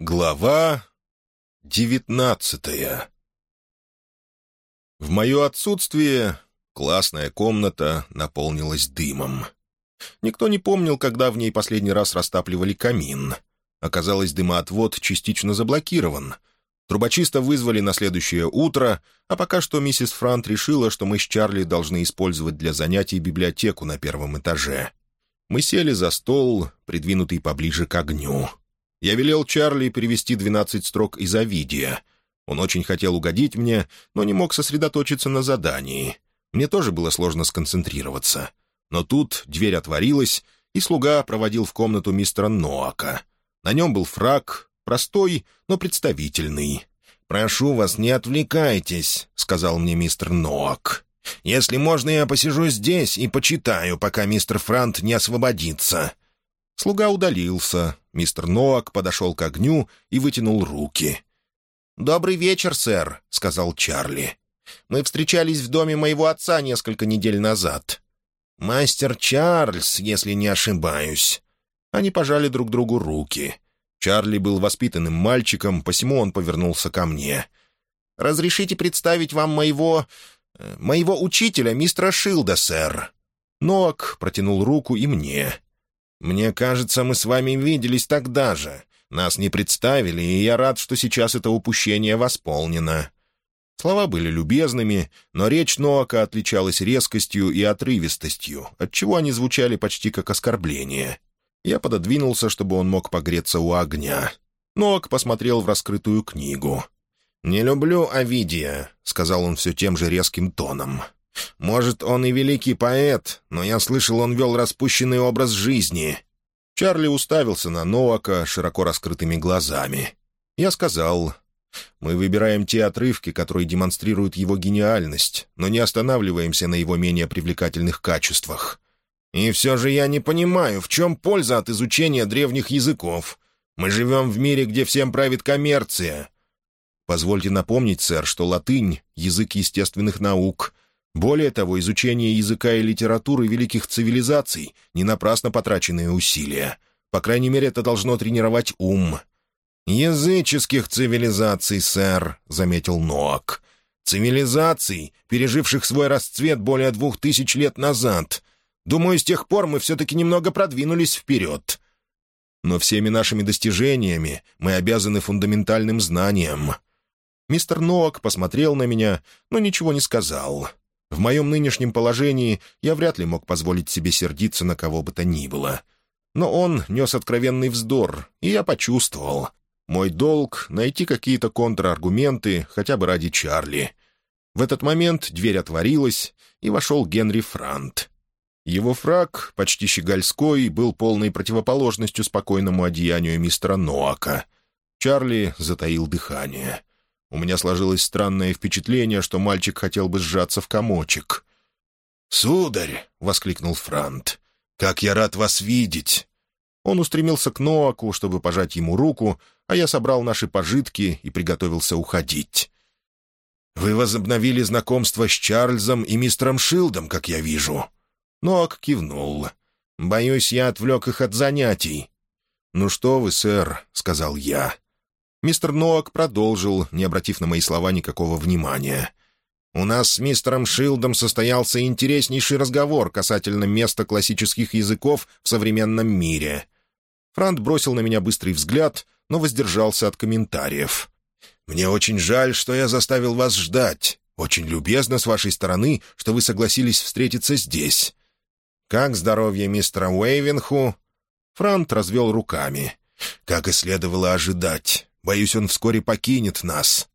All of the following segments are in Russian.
Глава девятнадцатая В мое отсутствие классная комната наполнилась дымом. Никто не помнил, когда в ней последний раз растапливали камин. Оказалось, дымоотвод частично заблокирован. Трубочиста вызвали на следующее утро, а пока что миссис Франт решила, что мы с Чарли должны использовать для занятий библиотеку на первом этаже. Мы сели за стол, придвинутый поближе к огню. Я велел Чарли перевести двенадцать строк из Овидия. Он очень хотел угодить мне, но не мог сосредоточиться на задании. Мне тоже было сложно сконцентрироваться. Но тут дверь отворилась, и слуга проводил в комнату мистера Ноака. На нем был фраг, простой, но представительный. «Прошу вас, не отвлекайтесь», — сказал мне мистер Ноак. «Если можно, я посижу здесь и почитаю, пока мистер Франт не освободится». Слуга удалился. Мистер Ноак подошел к огню и вытянул руки. «Добрый вечер, сэр», — сказал Чарли. «Мы встречались в доме моего отца несколько недель назад». «Мастер Чарльз, если не ошибаюсь». Они пожали друг другу руки. Чарли был воспитанным мальчиком, посему он повернулся ко мне. «Разрешите представить вам моего... Э, моего учителя, мистера Шилда, сэр». Ноак протянул руку и мне. «Мне кажется, мы с вами виделись тогда же. Нас не представили, и я рад, что сейчас это упущение восполнено». Слова были любезными, но речь Ноака отличалась резкостью и отрывистостью, отчего они звучали почти как оскорбление. Я пододвинулся, чтобы он мог погреться у огня. Ноак посмотрел в раскрытую книгу. «Не люблю Овидия», — сказал он все тем же резким тоном. Может, он и великий поэт, но я слышал, он вел распущенный образ жизни». Чарли уставился на Ноака широко раскрытыми глазами. Я сказал, «Мы выбираем те отрывки, которые демонстрируют его гениальность, но не останавливаемся на его менее привлекательных качествах. И все же я не понимаю, в чем польза от изучения древних языков. Мы живем в мире, где всем правит коммерция». Позвольте напомнить, сэр, что латынь — язык естественных наук — более того, изучение языка и литературы великих цивилизаций — не напрасно потраченные усилия. По крайней мере, это должно тренировать ум. «Языческих цивилизаций, сэр», — заметил Ноак. «Цивилизаций, переживших свой расцвет более двух тысяч лет назад. Думаю, с тех пор мы все-таки немного продвинулись вперед. Но всеми нашими достижениями мы обязаны фундаментальным знаниям». Мистер Ноак посмотрел на меня, но ничего не сказал. В моем нынешнем положении я вряд ли мог позволить себе сердиться на кого бы то ни было. Но он нес откровенный вздор, и я почувствовал. Мой долг — найти какие-то контраргументы, хотя бы ради Чарли. В этот момент дверь отворилась, и вошел Генри Франт. Его фраг, почти щегольской, был полной противоположностью спокойному одеянию мистера Ноака. Чарли затаил дыхание. У меня сложилось странное впечатление, что мальчик хотел бы сжаться в комочек. «Сударь!» — воскликнул Франт. «Как я рад вас видеть!» Он устремился к Ноаку, чтобы пожать ему руку, а я собрал наши пожитки и приготовился уходить. «Вы возобновили знакомство с Чарльзом и мистером Шилдом, как я вижу». Ноак кивнул. «Боюсь, я отвлек их от занятий». «Ну что вы, сэр», — сказал я. Мистер Ноак продолжил, не обратив на мои слова никакого внимания. «У нас с мистером Шилдом состоялся интереснейший разговор касательно места классических языков в современном мире». Франт бросил на меня быстрый взгляд, но воздержался от комментариев. «Мне очень жаль, что я заставил вас ждать. Очень любезно с вашей стороны, что вы согласились встретиться здесь. Как здоровье мистера Уэйвенху?» Франт развел руками. «Как и следовало ожидать. Боюсь, он вскоре покинет нас».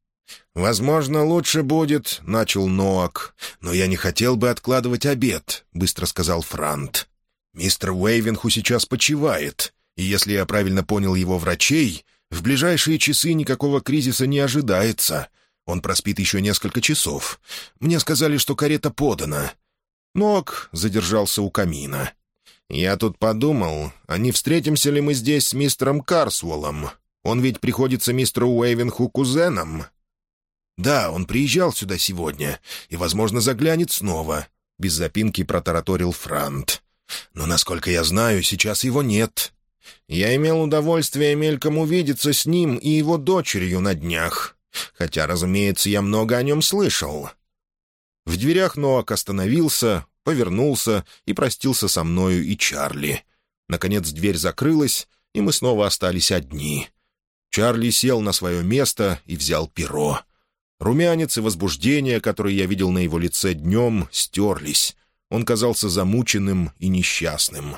«Возможно, лучше будет», — начал Ноак. «Но я не хотел бы откладывать обед», — быстро сказал Франт. «Мистер Уэйвенху сейчас почивает, и если я правильно понял его врачей, в ближайшие часы никакого кризиса не ожидается. Он проспит еще несколько часов. Мне сказали, что карета подана». Ноак задержался у камина. «Я тут подумал, а не встретимся ли мы здесь с мистером Карсуолом?» Он ведь приходится мистеру Уэйвенху кузеном». «Да, он приезжал сюда сегодня и, возможно, заглянет снова», — без запинки протараторил Франт. «Но, насколько я знаю, сейчас его нет. Я имел удовольствие мельком увидеться с ним и его дочерью на днях. Хотя, разумеется, я много о нем слышал». В дверях Ноак остановился, повернулся и простился со мною и Чарли. Наконец дверь закрылась, и мы снова остались одни. Чарли сел на свое место и взял перо. Румянец и возбуждение, которые я видел на его лице днем, стерлись. Он казался замученным и несчастным.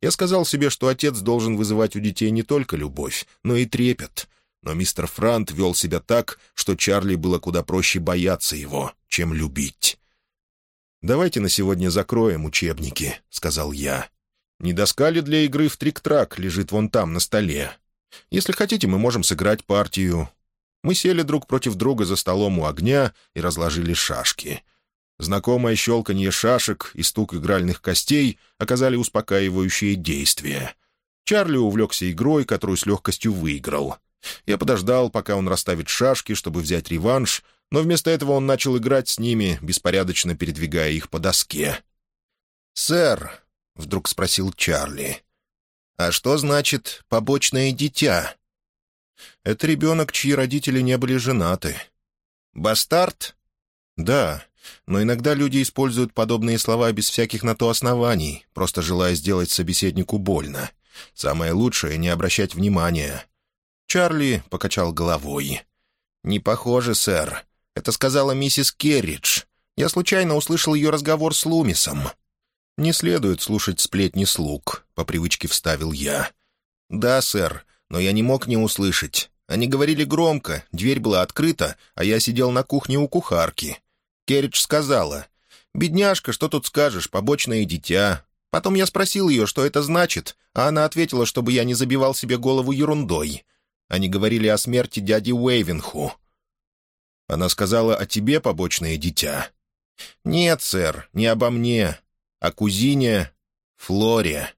Я сказал себе, что отец должен вызывать у детей не только любовь, но и трепет. Но мистер Франт вел себя так, что Чарли было куда проще бояться его, чем любить. «Давайте на сегодня закроем учебники», — сказал я. «Не доска ли для игры в трик-трак лежит вон там, на столе? Если хотите, мы можем сыграть партию». Мы сели друг против друга за столом у огня и разложили шашки. Знакомое щелканье шашек и стук игральных костей оказали успокаивающее действие. Чарли увлекся игрой, которую с легкостью выиграл. Я подождал, пока он расставит шашки, чтобы взять реванш, но вместо этого он начал играть с ними, беспорядочно передвигая их по доске. «Сэр», — вдруг спросил Чарли, — «а что значит «побочное дитя»?» «Это ребенок, чьи родители не были женаты». «Бастард?» «Да, но иногда люди используют подобные слова без всяких на то оснований, просто желая сделать собеседнику больно. Самое лучшее — не обращать внимания». Чарли покачал головой. «Не похоже, сэр. Это сказала миссис Керридж. Я случайно услышал ее разговор с Лумисом». «Не следует слушать сплетни слуг», — по привычке вставил я. «Да, сэр, но я не мог не услышать. Они говорили громко, дверь была открыта, а я сидел на кухне у кухарки. Керридж сказала, «Бедняжка, что тут скажешь, побочное дитя». Потом я спросил ее, что это значит, а она ответила, чтобы я не забивал себе голову ерундой. Они говорили о смерти дяди Уэйвенху. Она сказала о тебе, побочное дитя. «Нет, сэр, не обо мне, о кузине Флоре».